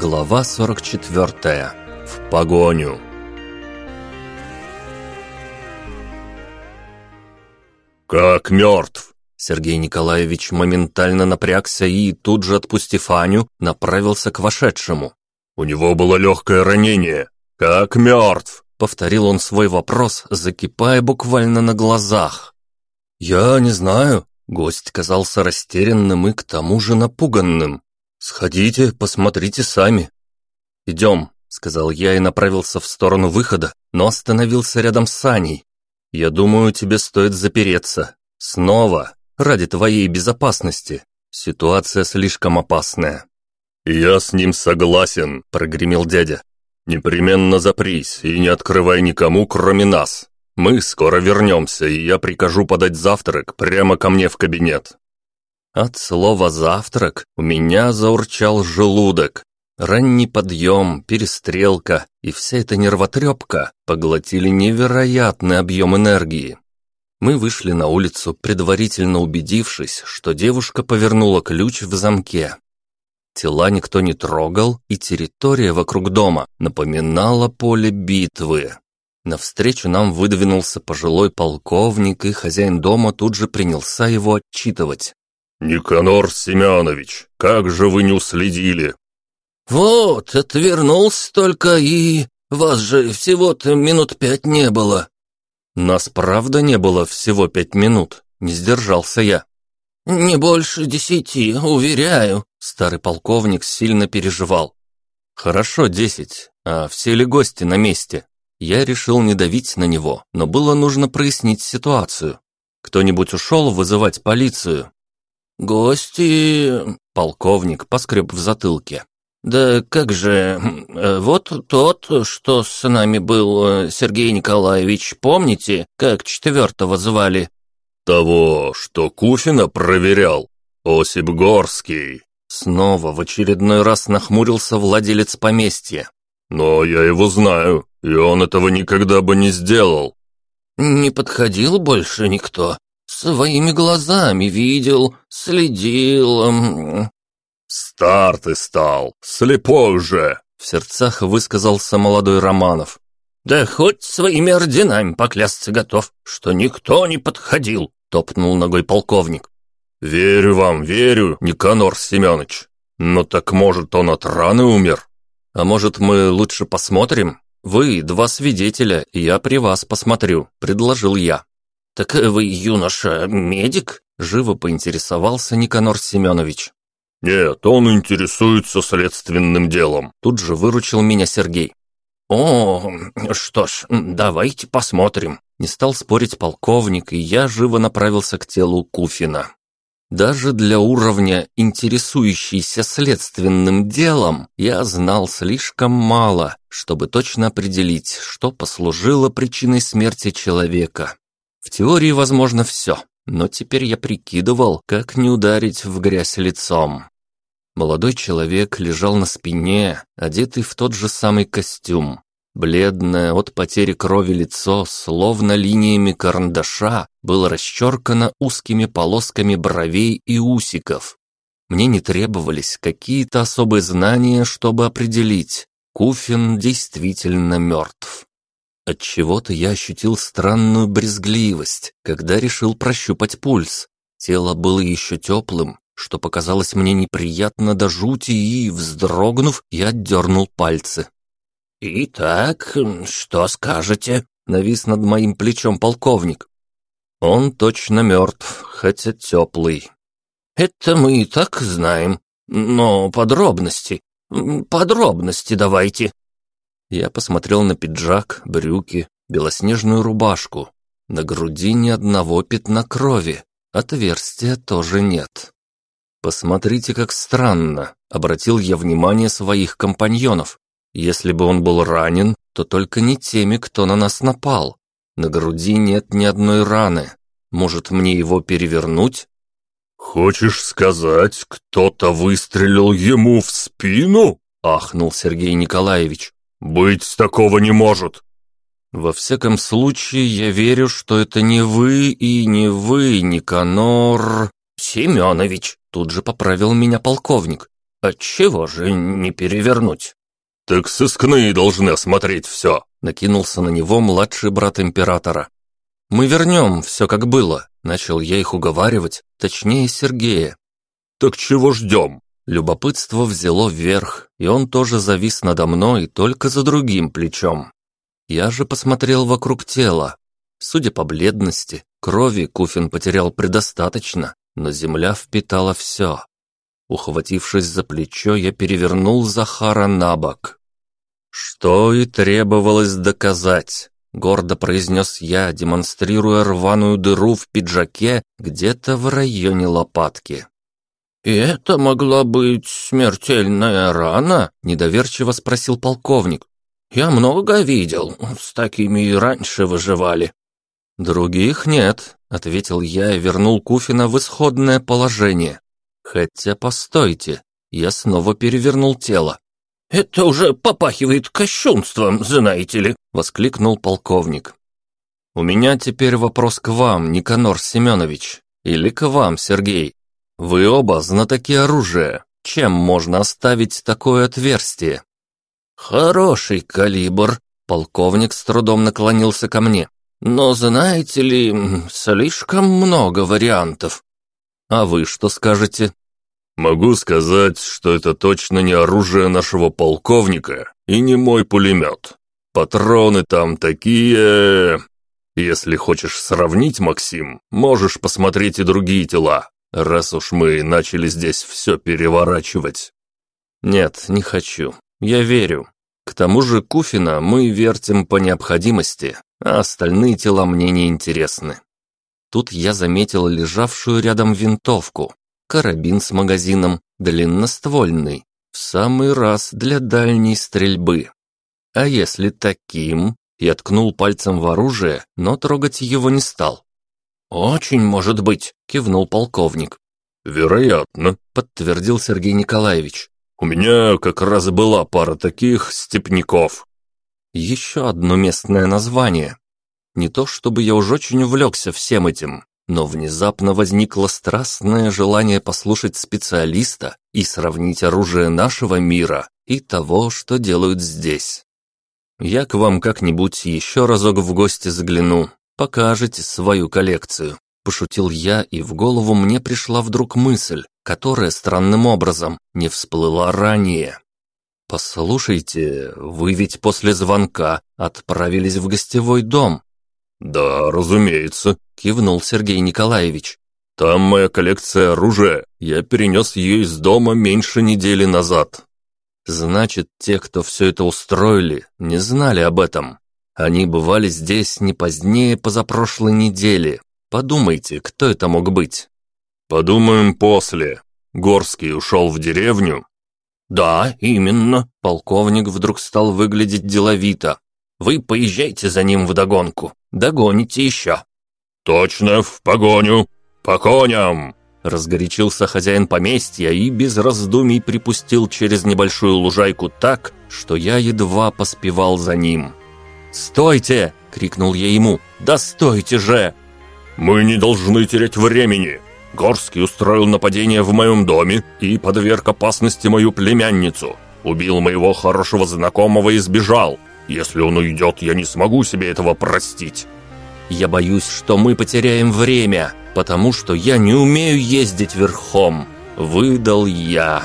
Глава 44. В погоню. «Как мертв!» Сергей Николаевич моментально напрягся и, тут же отпустив Аню, направился к вошедшему. «У него было легкое ранение. Как мертв!» Повторил он свой вопрос, закипая буквально на глазах. «Я не знаю». Гость казался растерянным и к тому же напуганным. «Сходите, посмотрите сами». «Идем», — сказал я и направился в сторону выхода, но остановился рядом с Саней. «Я думаю, тебе стоит запереться. Снова, ради твоей безопасности. Ситуация слишком опасная». «Я с ним согласен», — прогремел дядя. «Непременно запрись и не открывай никому, кроме нас. Мы скоро вернемся, и я прикажу подать завтрак прямо ко мне в кабинет». От слова «завтрак» у меня заурчал желудок. Ранний подъем, перестрелка и вся эта нервотрепка поглотили невероятный объем энергии. Мы вышли на улицу, предварительно убедившись, что девушка повернула ключ в замке. Тела никто не трогал, и территория вокруг дома напоминала поле битвы. Навстречу нам выдвинулся пожилой полковник, и хозяин дома тут же принялся его отчитывать. «Никанор Семенович, как же вы не уследили?» «Вот, отвернулся только и... Вас же всего-то минут пять не было». «Нас правда не было всего пять минут?» Не сдержался я. «Не больше десяти, уверяю», — старый полковник сильно переживал. «Хорошо, десять. А все ли гости на месте?» Я решил не давить на него, но было нужно прояснить ситуацию. Кто-нибудь ушел вызывать полицию? «Гости...» — полковник поскреб в затылке. «Да как же... Э, вот тот, что с нами был, э, Сергей Николаевич, помните, как четвертого звали?» «Того, что Куфина проверял. Осип Горский». Снова в очередной раз нахмурился владелец поместья. «Но я его знаю, и он этого никогда бы не сделал». «Не подходил больше никто. Своими глазами видел, следил...» «Стар ты стал, слепой же!» — в сердцах высказался молодой Романов. «Да хоть своими орденами поклясться готов, что никто не подходил!» — топнул ногой полковник. «Верю вам, верю, Никанор Семенович. Но так может он от раны умер? А может мы лучше посмотрим? Вы два свидетеля, и я при вас посмотрю», — предложил я. «Так вы, юноша, медик?» — живо поинтересовался Никанор Семенович. «Нет, он интересуется следственным делом», — тут же выручил меня Сергей. «О, что ж, давайте посмотрим», — не стал спорить полковник, и я живо направился к телу Куфина. Даже для уровня, интересующийся следственным делом, я знал слишком мало, чтобы точно определить, что послужило причиной смерти человека. В теории возможно все, но теперь я прикидывал, как не ударить в грязь лицом. Молодой человек лежал на спине, одетый в тот же самый костюм. Бледное от потери крови лицо, словно линиями карандаша, было расчеркано узкими полосками бровей и усиков. Мне не требовались какие-то особые знания, чтобы определить, Куфин действительно мертв. Отчего-то я ощутил странную брезгливость, когда решил прощупать пульс. Тело было еще теплым, что показалось мне неприятно до жути, и, вздрогнув, я отдернул пальцы. «Итак, что скажете?» — навис над моим плечом полковник. «Он точно мертв, хотя теплый». «Это мы и так знаем, но подробности, подробности давайте». Я посмотрел на пиджак, брюки, белоснежную рубашку. На груди ни одного пятна крови, отверстия тоже нет. «Посмотрите, как странно», — обратил я внимание своих компаньонов. «Если бы он был ранен, то только не теми, кто на нас напал. На груди нет ни одной раны. Может, мне его перевернуть?» «Хочешь сказать, кто-то выстрелил ему в спину?» — ахнул Сергей Николаевич. «Быть такого не может!» «Во всяком случае, я верю, что это не вы и не вы, Никанор...» «Семенович!» Тут же поправил меня полковник. Отчего же не перевернуть? Так сыскные должны осмотреть все. Накинулся на него младший брат императора. Мы вернем все как было. Начал я их уговаривать, точнее Сергея. Так чего ждем? Любопытство взяло вверх, и он тоже завис надо мной, только за другим плечом. Я же посмотрел вокруг тела. Судя по бледности, крови Куфин потерял предостаточно, но земля впитала все. Ухватившись за плечо, я перевернул Захара на бок. «Что и требовалось доказать», — гордо произнес я, демонстрируя рваную дыру в пиджаке где-то в районе лопатки. «И это могла быть смертельная рана?» – недоверчиво спросил полковник. «Я много видел, с такими и раньше выживали». «Других нет», – ответил я и вернул Куфина в исходное положение. «Хотя, постойте, я снова перевернул тело». «Это уже попахивает кощунством, знаете ли», – воскликнул полковник. «У меня теперь вопрос к вам, Никанор Семенович, или к вам, Сергей. Вы оба знатоки оружия. Чем можно оставить такое отверстие? Хороший калибр. Полковник с трудом наклонился ко мне. Но знаете ли, слишком много вариантов. А вы что скажете? Могу сказать, что это точно не оружие нашего полковника и не мой пулемет. Патроны там такие... Если хочешь сравнить, Максим, можешь посмотреть и другие тела раз уж мы начали здесь все переворачивать». «Нет, не хочу. Я верю. К тому же Куфина мы вертим по необходимости, а остальные тела мне не интересны». Тут я заметил лежавшую рядом винтовку, карабин с магазином, длинноствольный, в самый раз для дальней стрельбы. А если таким? Я ткнул пальцем в оружие, но трогать его не стал. «Очень может быть», — кивнул полковник. «Вероятно», — подтвердил Сергей Николаевич. «У меня как раз была пара таких степняков». Еще одно местное название. Не то чтобы я уж очень увлекся всем этим, но внезапно возникло страстное желание послушать специалиста и сравнить оружие нашего мира и того, что делают здесь. Я к вам как-нибудь еще разок в гости загляну, покажете свою коллекцию», – пошутил я, и в голову мне пришла вдруг мысль, которая странным образом не всплыла ранее. «Послушайте, вы ведь после звонка отправились в гостевой дом?» «Да, разумеется», – кивнул Сергей Николаевич. «Там моя коллекция оружия. Я перенес ее из дома меньше недели назад». «Значит, те, кто все это устроили, не знали об этом?» Они бывали здесь не позднее позапрошлой недели. Подумайте, кто это мог быть?» «Подумаем после. Горский ушел в деревню?» «Да, именно». Полковник вдруг стал выглядеть деловито. «Вы поезжайте за ним вдогонку. Догоните еще». «Точно, в погоню! По коням!» Разгорячился хозяин поместья и без раздумий припустил через небольшую лужайку так, что я едва поспевал за ним. «Стойте!» — крикнул я ему. «Да стойте же!» «Мы не должны терять времени!» Горский устроил нападение в моем доме и подверг опасности мою племянницу. Убил моего хорошего знакомого и сбежал. Если он уйдет, я не смогу себе этого простить. Я боюсь, что мы потеряем время, потому что я не умею ездить верхом. Выдал я.